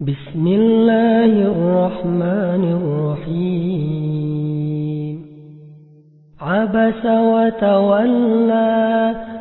بسم الله الرحمن الرحيم. عبس وتولى